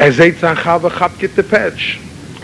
Er seht sein Chava, chab get the patch.